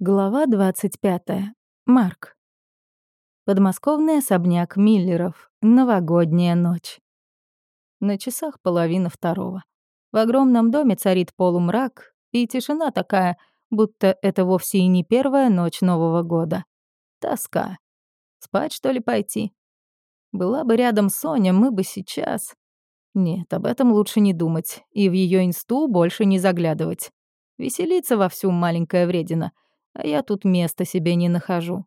Глава 25. Марк. Подмосковный особняк Миллеров. Новогодняя ночь. На часах половина второго. В огромном доме царит полумрак, и тишина такая, будто это вовсе и не первая ночь Нового года. Тоска. Спать, что ли, пойти? Была бы рядом Соня, мы бы сейчас... Нет, об этом лучше не думать, и в ее инсту больше не заглядывать. Веселиться вовсю маленькая вредина — а я тут места себе не нахожу.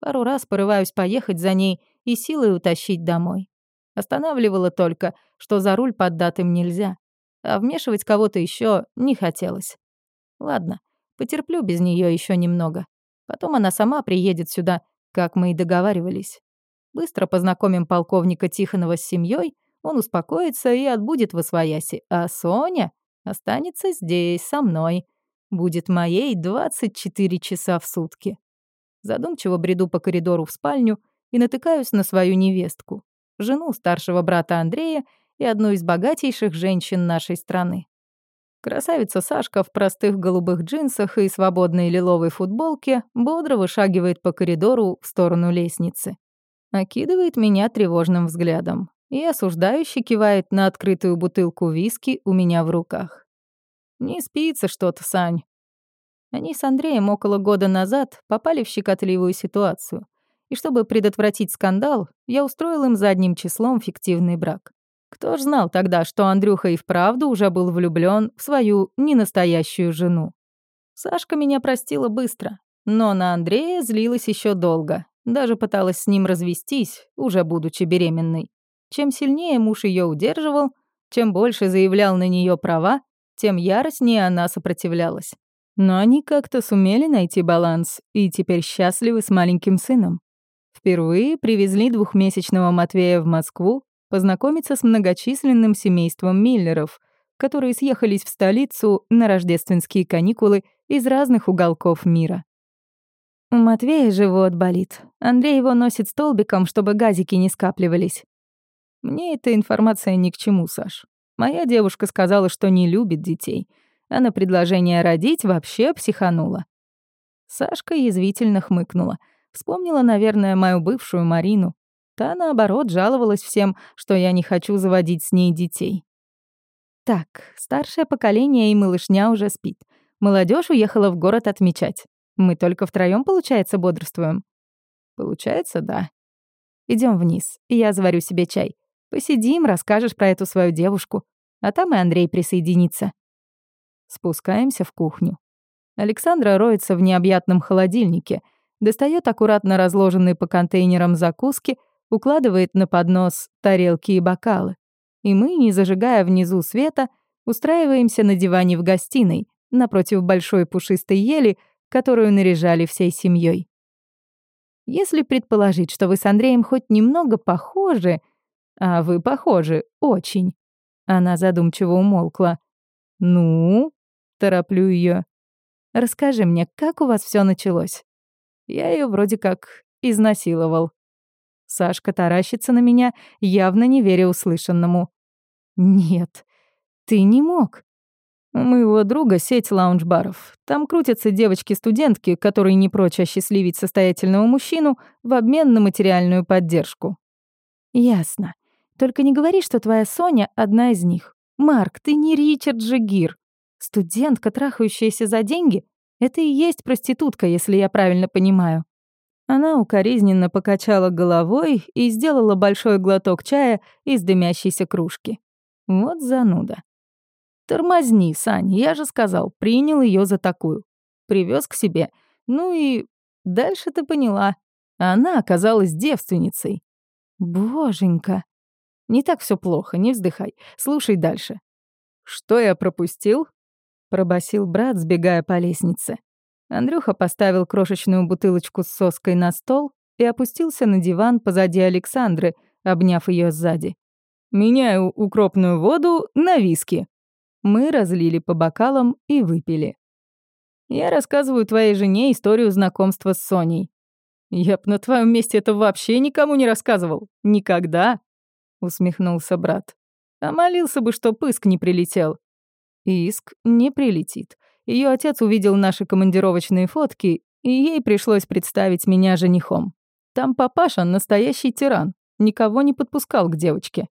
Пару раз порываюсь поехать за ней и силой утащить домой. Останавливало только, что за руль поддатым нельзя, а вмешивать кого-то еще не хотелось. Ладно, потерплю без нее еще немного. Потом она сама приедет сюда, как мы и договаривались. Быстро познакомим полковника Тихонова с семьей, он успокоится и отбудет в освояси, а Соня останется здесь, со мной, будет моей 24 часа в сутки. Задумчиво бреду по коридору в спальню и натыкаюсь на свою невестку, жену старшего брата Андрея и одну из богатейших женщин нашей страны. Красавица Сашка в простых голубых джинсах и свободной лиловой футболке бодро вышагивает по коридору в сторону лестницы. Окидывает меня тревожным взглядом и осуждающе кивает на открытую бутылку виски у меня в руках. Не спится что-то, Сань. Они с Андреем около года назад попали в щекотливую ситуацию. И чтобы предотвратить скандал, я устроил им задним числом фиктивный брак. Кто ж знал тогда, что Андрюха и вправду уже был влюблён в свою ненастоящую жену. Сашка меня простила быстро, но на Андрея злилась ещё долго. Даже пыталась с ним развестись, уже будучи беременной. Чем сильнее муж её удерживал, чем больше заявлял на неё права, тем яростнее она сопротивлялась. Но они как-то сумели найти баланс и теперь счастливы с маленьким сыном. Впервые привезли двухмесячного Матвея в Москву познакомиться с многочисленным семейством Миллеров, которые съехались в столицу на рождественские каникулы из разных уголков мира. У Матвея живот болит. Андрей его носит столбиком, чтобы газики не скапливались. Мне эта информация ни к чему, Саш. Моя девушка сказала, что не любит детей, а на предложение родить вообще психанула. Сашка язвительно хмыкнула. Вспомнила, наверное, мою бывшую Марину. Та, наоборот, жаловалась всем, что я не хочу заводить с ней детей. Так, старшее поколение и малышня уже спит. Молодежь уехала в город отмечать. Мы только втроем, получается, бодрствуем. Получается, да. Идем вниз, и я заварю себе чай. Посидим, расскажешь про эту свою девушку. А там и Андрей присоединится. Спускаемся в кухню. Александра роется в необъятном холодильнике, достает аккуратно разложенные по контейнерам закуски, укладывает на поднос тарелки и бокалы. И мы, не зажигая внизу света, устраиваемся на диване в гостиной, напротив большой пушистой ели, которую наряжали всей семьей. Если предположить, что вы с Андреем хоть немного похожи, а вы похожи, очень. Она задумчиво умолкла. Ну, тороплю ее. Расскажи мне, как у вас все началось? Я ее вроде как изнасиловал. Сашка таращится на меня, явно не веря услышанному. Нет, ты не мог. У моего друга сеть лаунж-баров. Там крутятся девочки-студентки, которые не прочь осчастливить состоятельного мужчину в обмен на материальную поддержку. Ясно. Только не говори, что твоя Соня одна из них. Марк, ты не Ричард Жигир. Студентка, трахающаяся за деньги, это и есть проститутка, если я правильно понимаю. Она укоризненно покачала головой и сделала большой глоток чая из дымящейся кружки. Вот зануда. Тормозни, Сань, я же сказал, принял ее за такую. Привез к себе. Ну и дальше ты поняла. Она оказалась девственницей. Боженька. Не так все плохо, не вздыхай. Слушай дальше. Что я пропустил? пробасил брат, сбегая по лестнице. Андрюха поставил крошечную бутылочку с соской на стол и опустился на диван позади Александры, обняв ее сзади. «Меняю укропную воду на виски». Мы разлили по бокалам и выпили. «Я рассказываю твоей жене историю знакомства с Соней. Я б на твоем месте это вообще никому не рассказывал. Никогда усмехнулся брат. А молился бы, что пыск не прилетел. Иск не прилетит. ее отец увидел наши командировочные фотки, и ей пришлось представить меня женихом. Там папаша настоящий тиран, никого не подпускал к девочке.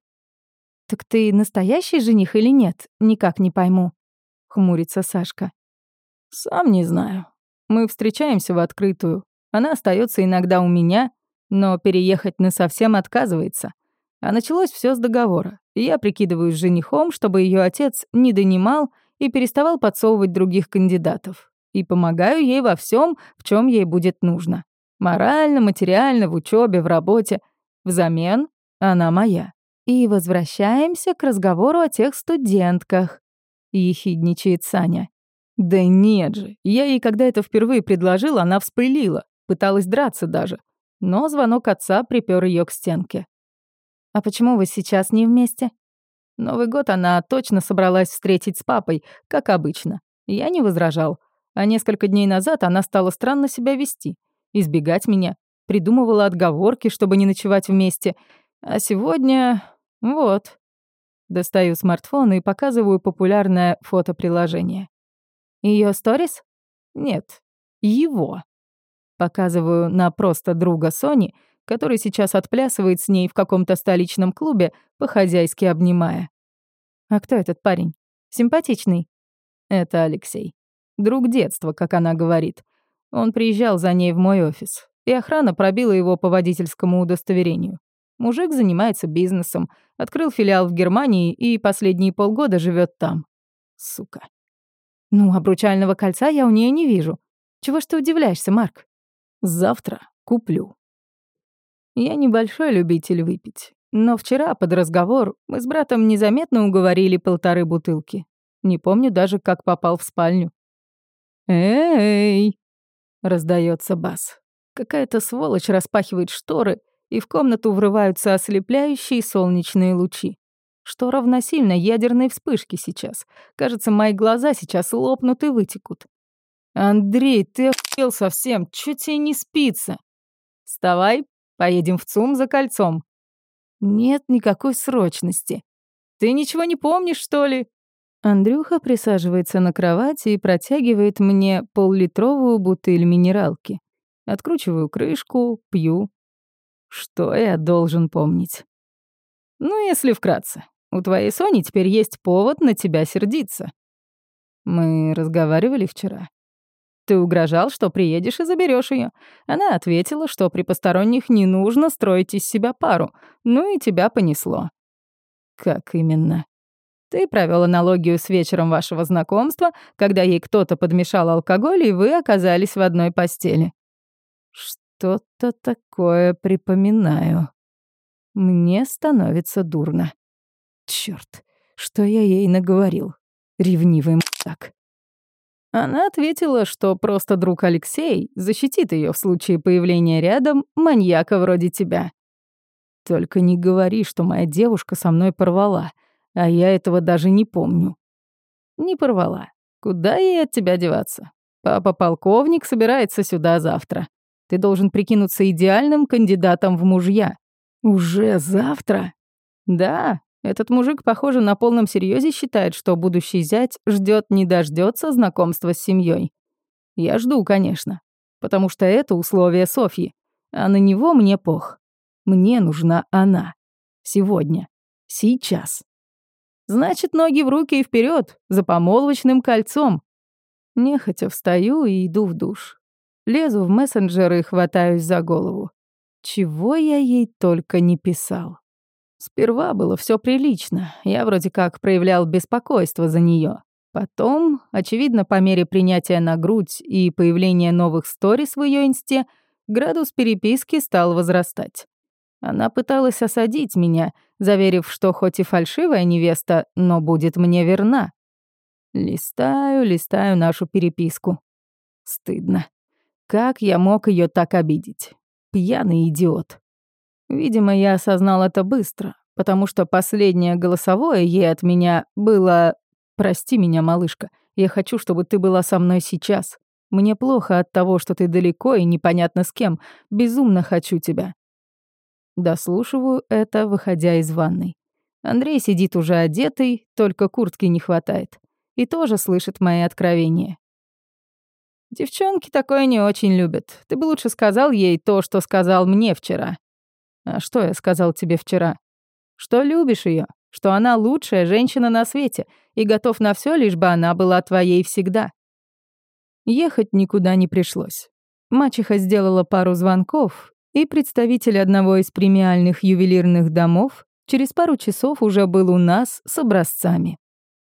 «Так ты настоящий жених или нет? Никак не пойму», — хмурится Сашка. «Сам не знаю. Мы встречаемся в открытую. Она остается иногда у меня, но переехать на совсем отказывается. А началось все с договора. Я прикидываюсь женихом, чтобы ее отец не донимал и переставал подсовывать других кандидатов. И помогаю ей во всем, в чем ей будет нужно. Морально, материально, в учебе, в работе. Взамен она моя. И возвращаемся к разговору о тех студентках. Ехидничает Саня. Да нет же, я ей, когда это впервые предложил, она вспылила, пыталась драться даже. Но звонок отца припер ее к стенке. «А почему вы сейчас не вместе?» Новый год она точно собралась встретить с папой, как обычно. Я не возражал. А несколько дней назад она стала странно себя вести. Избегать меня. Придумывала отговорки, чтобы не ночевать вместе. А сегодня... вот. Достаю смартфон и показываю популярное фотоприложение. Ее сторис? Нет, его. Показываю на просто друга Сони, который сейчас отплясывает с ней в каком-то столичном клубе, по-хозяйски обнимая. А кто этот парень? Симпатичный? Это Алексей. Друг детства, как она говорит. Он приезжал за ней в мой офис, и охрана пробила его по водительскому удостоверению. Мужик занимается бизнесом, открыл филиал в Германии и последние полгода живет там. Сука. Ну, обручального кольца я у нее не вижу. Чего ж ты удивляешься, Марк? Завтра куплю. Я небольшой любитель выпить, но вчера под разговор мы с братом незаметно уговорили полторы бутылки. Не помню даже, как попал в спальню. «Эй!» — раздается бас. Какая-то сволочь распахивает шторы, и в комнату врываются ослепляющие солнечные лучи. Что равносильно ядерной вспышке сейчас. Кажется, мои глаза сейчас лопнут и вытекут. «Андрей, ты охуел совсем, чё тебе не спится?» «Вставай, поедем в ЦУМ за кольцом». «Нет никакой срочности. Ты ничего не помнишь, что ли?» Андрюха присаживается на кровати и протягивает мне поллитровую бутыль минералки. Откручиваю крышку, пью. Что я должен помнить? Ну, если вкратце. У твоей Сони теперь есть повод на тебя сердиться. Мы разговаривали вчера. Ты угрожал, что приедешь и заберешь ее. Она ответила, что при посторонних не нужно строить из себя пару. Ну и тебя понесло. Как именно? Ты провел аналогию с вечером вашего знакомства, когда ей кто-то подмешал алкоголь, и вы оказались в одной постели. Что-то такое припоминаю. Мне становится дурно. Черт, что я ей наговорил? Ревнивый так. Она ответила, что просто друг Алексей защитит ее в случае появления рядом маньяка вроде тебя. Только не говори, что моя девушка со мной порвала, а я этого даже не помню. Не порвала. Куда ей от тебя деваться? Папа-полковник собирается сюда завтра. Ты должен прикинуться идеальным кандидатом в мужья. Уже завтра? Да, этот мужик, похоже, на полном серьезе считает, что будущий зять ждет не дождется знакомства с семьей. Я жду, конечно, потому что это условие Софьи, а на него мне пох. Мне нужна она. Сегодня. Сейчас. Значит, ноги в руки и вперед за помолвочным кольцом. Нехотя встаю и иду в душ. Лезу в мессенджер и хватаюсь за голову. Чего я ей только не писал. Сперва было все прилично. Я вроде как проявлял беспокойство за нее. Потом, очевидно, по мере принятия на грудь и появления новых сторис в ее инсте, градус переписки стал возрастать. Она пыталась осадить меня, заверив, что хоть и фальшивая невеста, но будет мне верна. Листаю, листаю нашу переписку. Стыдно. Как я мог ее так обидеть? Пьяный идиот. Видимо, я осознал это быстро, потому что последнее голосовое ей от меня было «Прости меня, малышка, я хочу, чтобы ты была со мной сейчас. Мне плохо от того, что ты далеко и непонятно с кем. Безумно хочу тебя». Дослушиваю это, выходя из ванной. Андрей сидит уже одетый, только куртки не хватает. И тоже слышит мои откровения. Девчонки такое не очень любят. Ты бы лучше сказал ей то, что сказал мне вчера. А что я сказал тебе вчера? Что любишь ее, что она лучшая женщина на свете и готов на все, лишь бы она была твоей всегда. Ехать никуда не пришлось. Мачеха сделала пару звонков, и представитель одного из премиальных ювелирных домов через пару часов уже был у нас с образцами.